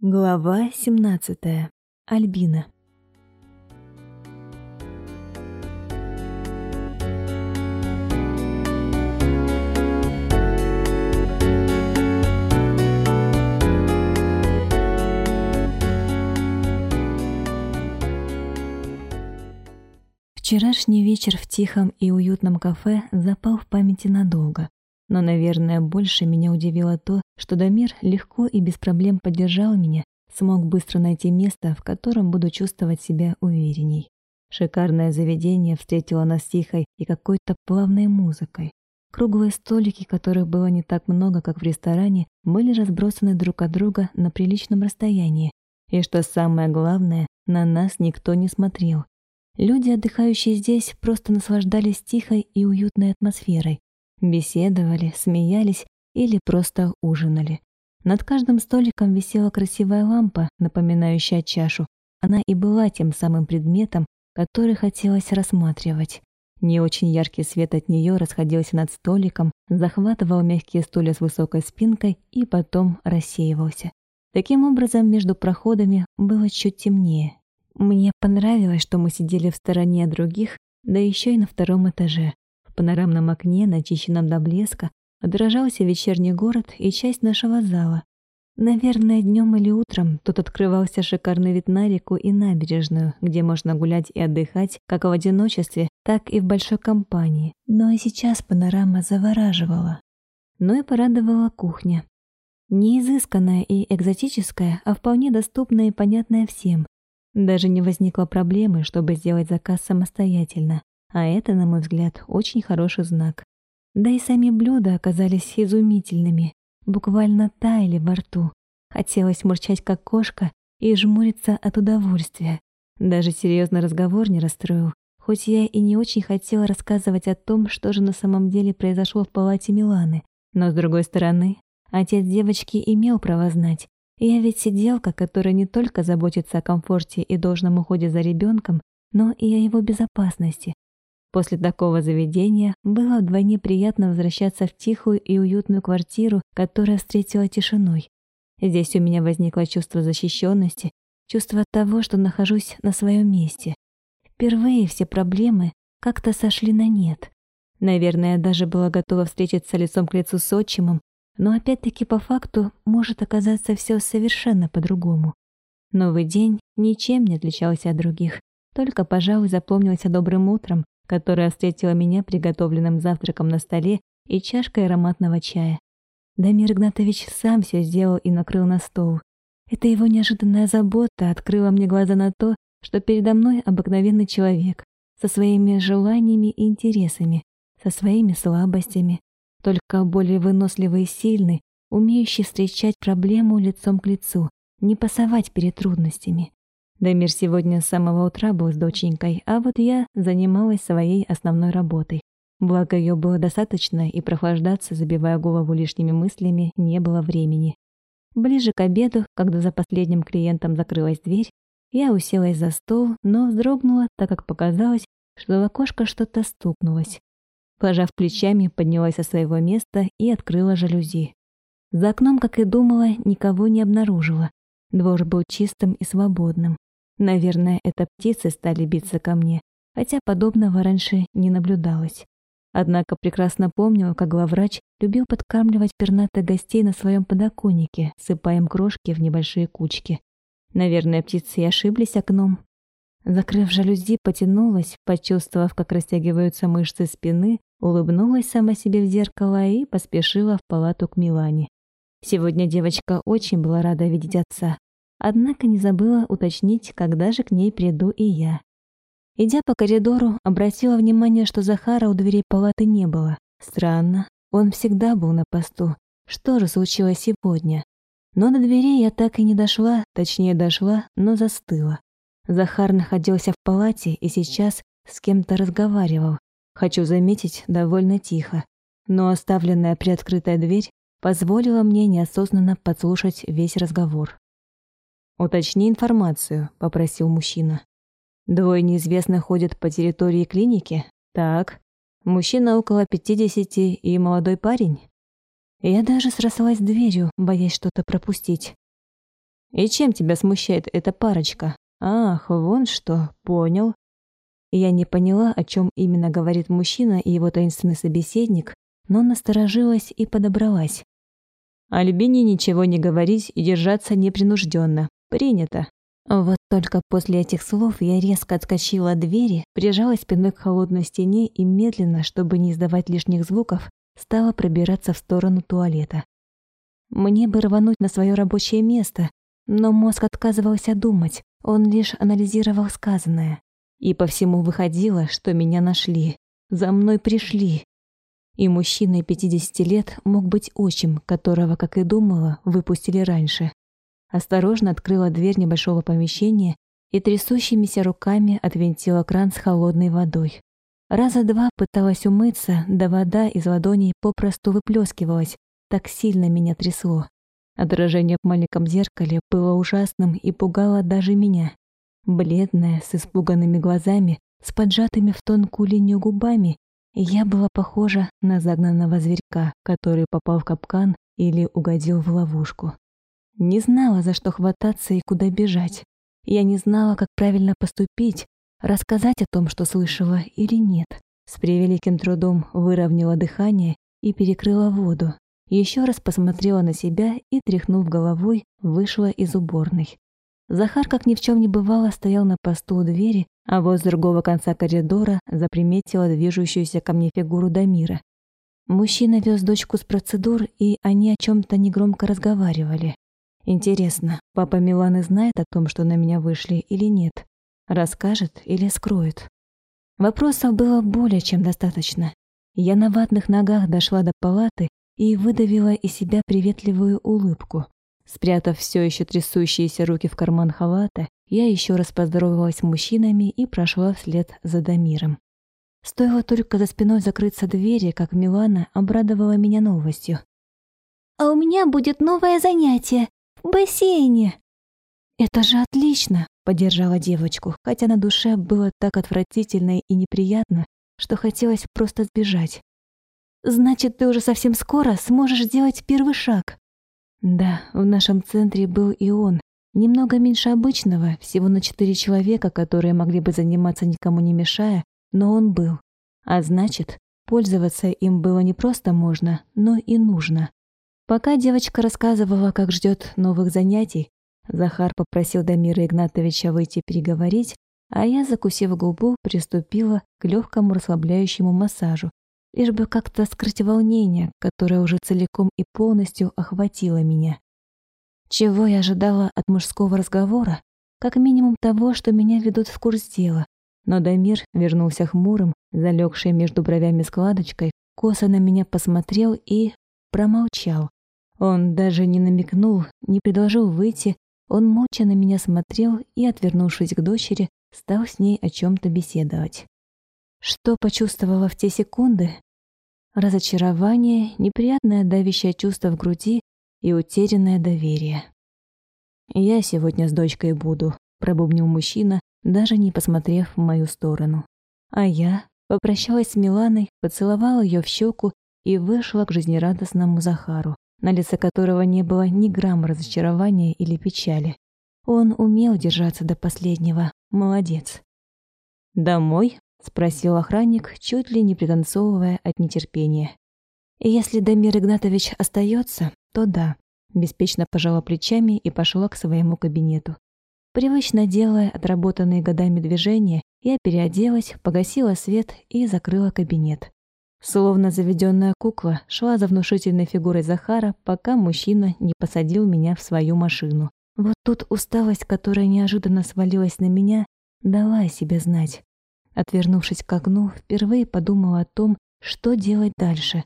Глава 17. Альбина. Вчерашний вечер в тихом и уютном кафе запал в памяти надолго но, наверное, больше меня удивило то, что Дамир легко и без проблем поддержал меня, смог быстро найти место, в котором буду чувствовать себя уверенней. Шикарное заведение встретило нас тихой и какой-то плавной музыкой. Круглые столики, которых было не так много, как в ресторане, были разбросаны друг от друга на приличном расстоянии. И что самое главное, на нас никто не смотрел. Люди, отдыхающие здесь, просто наслаждались тихой и уютной атмосферой, беседовали, смеялись или просто ужинали. Над каждым столиком висела красивая лампа, напоминающая чашу. Она и была тем самым предметом, который хотелось рассматривать. Не очень яркий свет от нее расходился над столиком, захватывал мягкие стулья с высокой спинкой и потом рассеивался. Таким образом, между проходами было чуть темнее. Мне понравилось, что мы сидели в стороне от других, да еще и на втором этаже панорамном окне, начищенном до блеска, отражался вечерний город и часть нашего зала. Наверное, днем или утром тут открывался шикарный вид на реку и набережную, где можно гулять и отдыхать как в одиночестве, так и в большой компании. Но и сейчас панорама завораживала. Но и порадовала кухня. Не изысканная и экзотическая, а вполне доступная и понятная всем. Даже не возникло проблемы, чтобы сделать заказ самостоятельно. А это, на мой взгляд, очень хороший знак. Да и сами блюда оказались изумительными, буквально таяли во рту. Хотелось мурчать, как кошка, и жмуриться от удовольствия. Даже серьезный разговор не расстроил, хоть я и не очень хотела рассказывать о том, что же на самом деле произошло в палате Миланы. Но, с другой стороны, отец девочки имел право знать. Я ведь сиделка, которая не только заботится о комфорте и должном уходе за ребенком, но и о его безопасности, После такого заведения было вдвойне приятно возвращаться в тихую и уютную квартиру, которая встретила тишиной. Здесь у меня возникло чувство защищенности, чувство того, что нахожусь на своем месте. Впервые все проблемы как-то сошли на нет. Наверное, я даже была готова встретиться лицом к лицу с отчимом, но опять-таки по факту может оказаться все совершенно по-другому. Новый день ничем не отличался от других, только, пожалуй, запомнился добрым утром, которая встретила меня приготовленным завтраком на столе и чашкой ароматного чая. Дамир Игнатович сам все сделал и накрыл на стол. Это его неожиданная забота открыла мне глаза на то, что передо мной обыкновенный человек, со своими желаниями и интересами, со своими слабостями, только более выносливый и сильный, умеющий встречать проблему лицом к лицу, не пасовать перед трудностями. Демир сегодня с самого утра был с доченькой, а вот я занималась своей основной работой. Благо ее было достаточно, и прохлаждаться, забивая голову лишними мыслями, не было времени. Ближе к обеду, когда за последним клиентом закрылась дверь, я уселась за стол, но вздрогнула, так как показалось, что в окошко что-то стукнулось. Пожав плечами, поднялась со своего места и открыла жалюзи. За окном, как и думала, никого не обнаружила. Двор был чистым и свободным. Наверное, это птицы стали биться ко мне, хотя подобного раньше не наблюдалось. Однако прекрасно помнила, как главврач любил подкармливать пернатых гостей на своем подоконнике, сыпая им крошки в небольшие кучки. Наверное, птицы и ошиблись окном. Закрыв жалюзи, потянулась, почувствовав, как растягиваются мышцы спины, улыбнулась сама себе в зеркало и поспешила в палату к Милане. Сегодня девочка очень была рада видеть отца. Однако не забыла уточнить, когда же к ней приду и я. Идя по коридору, обратила внимание, что Захара у дверей палаты не было. Странно, он всегда был на посту. Что же случилось сегодня? Но до двери я так и не дошла, точнее дошла, но застыла. Захар находился в палате и сейчас с кем-то разговаривал. Хочу заметить, довольно тихо. Но оставленная приоткрытая дверь позволила мне неосознанно подслушать весь разговор. «Уточни информацию», — попросил мужчина. «Двое неизвестных ходят по территории клиники. Так, мужчина около 50 и молодой парень». Я даже срослась с дверью, боясь что-то пропустить. «И чем тебя смущает эта парочка?» «Ах, вон что, понял». Я не поняла, о чем именно говорит мужчина и его таинственный собеседник, но насторожилась и подобралась. «Альбине ничего не говорить и держаться непринужденно. Принято. Вот только после этих слов я резко отскочила от двери, прижалась спиной к холодной стене и медленно, чтобы не издавать лишних звуков, стала пробираться в сторону туалета. Мне бы рвануть на свое рабочее место, но мозг отказывался думать, он лишь анализировал сказанное. И по всему выходило, что меня нашли, за мной пришли. И мужчина 50 лет мог быть отчим, которого, как и думала, выпустили раньше осторожно открыла дверь небольшого помещения и трясущимися руками отвинтила кран с холодной водой. Раза два пыталась умыться, да вода из ладоней попросту выплескивалась, так сильно меня трясло. Отражение в маленьком зеркале было ужасным и пугало даже меня. Бледная, с испуганными глазами, с поджатыми в тонкую линию губами, я была похожа на загнанного зверька, который попал в капкан или угодил в ловушку. Не знала, за что хвататься и куда бежать. Я не знала, как правильно поступить, рассказать о том, что слышала или нет. С превеликим трудом выровняла дыхание и перекрыла воду. Еще раз посмотрела на себя и, тряхнув головой, вышла из уборной. Захар, как ни в чем не бывало, стоял на посту у двери, а вот с другого конца коридора заприметила движущуюся ко мне фигуру Дамира. Мужчина вез дочку с процедур, и они о чем то негромко разговаривали. Интересно, папа Миланы знает о том, что на меня вышли или нет? Расскажет или скроет? Вопросов было более чем достаточно. Я на ватных ногах дошла до палаты и выдавила из себя приветливую улыбку. Спрятав все еще трясущиеся руки в карман халата, я еще раз поздоровалась с мужчинами и прошла вслед за Дамиром. Стоило только за спиной закрыться двери, как Милана обрадовала меня новостью. «А у меня будет новое занятие бассейне!» «Это же отлично!» — поддержала девочку, хотя на душе было так отвратительно и неприятно, что хотелось просто сбежать. «Значит, ты уже совсем скоро сможешь сделать первый шаг!» Да, в нашем центре был и он. Немного меньше обычного, всего на четыре человека, которые могли бы заниматься никому не мешая, но он был. А значит, пользоваться им было не просто можно, но и нужно. Пока девочка рассказывала, как ждет новых занятий, Захар попросил Дамира Игнатовича выйти переговорить, а я, закусив губу, приступила к легкому расслабляющему массажу, лишь бы как-то скрыть волнение, которое уже целиком и полностью охватило меня. Чего я ожидала от мужского разговора? Как минимум того, что меня ведут в курс дела. Но Дамир вернулся хмурым, залегший между бровями складочкой, косо на меня посмотрел и промолчал. Он даже не намекнул, не предложил выйти, он молча на меня смотрел и, отвернувшись к дочери, стал с ней о чем-то беседовать. Что почувствовала в те секунды? Разочарование, неприятное давящее чувство в груди и утерянное доверие. «Я сегодня с дочкой буду», — пробубнил мужчина, даже не посмотрев в мою сторону. А я попрощалась с Миланой, поцеловала ее в щеку и вышла к жизнерадостному Захару, на лице которого не было ни грамма разочарования или печали. Он умел держаться до последнего. Молодец. «Домой?» — спросил охранник, чуть ли не пританцовывая от нетерпения. «Если Дамир Игнатович остается, то да», — беспечно пожала плечами и пошла к своему кабинету. Привычно делая отработанные годами движения, я переоделась, погасила свет и закрыла кабинет. Словно заведенная кукла, шла за внушительной фигурой Захара, пока мужчина не посадил меня в свою машину. Вот тут усталость, которая неожиданно свалилась на меня, дала о себе знать. Отвернувшись к окну, впервые подумала о том, что делать дальше.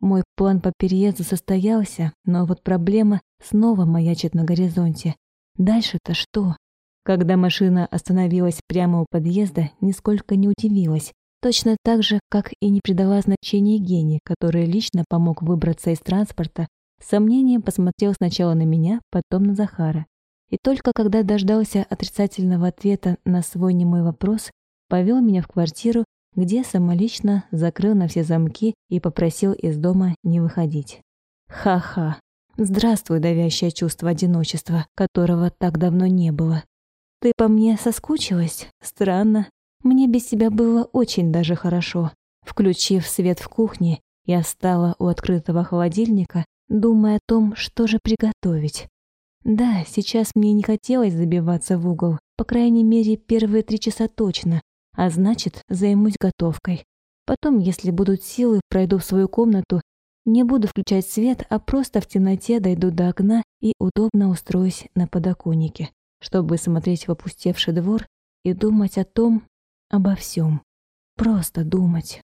Мой план по переезду состоялся, но вот проблема снова маячит на горизонте. Дальше-то что? Когда машина остановилась прямо у подъезда, нисколько не удивилась. Точно так же, как и не придала значения Гене, который лично помог выбраться из транспорта, с сомнением посмотрел сначала на меня, потом на Захара. И только когда дождался отрицательного ответа на свой немой вопрос, повел меня в квартиру, где самолично закрыл на все замки и попросил из дома не выходить. Ха-ха. Здравствуй, давящее чувство одиночества, которого так давно не было. Ты по мне соскучилась? Странно, мне без себя было очень даже хорошо. Включив свет в кухне, я стала у открытого холодильника, думая о том, что же приготовить. Да, сейчас мне не хотелось забиваться в угол, по крайней мере, первые три часа точно, а значит, займусь готовкой. Потом, если будут силы, пройду в свою комнату, не буду включать свет, а просто в темноте дойду до окна и удобно устроюсь на подоконнике, чтобы смотреть в опустевший двор и думать о том, обо всем. Просто думать.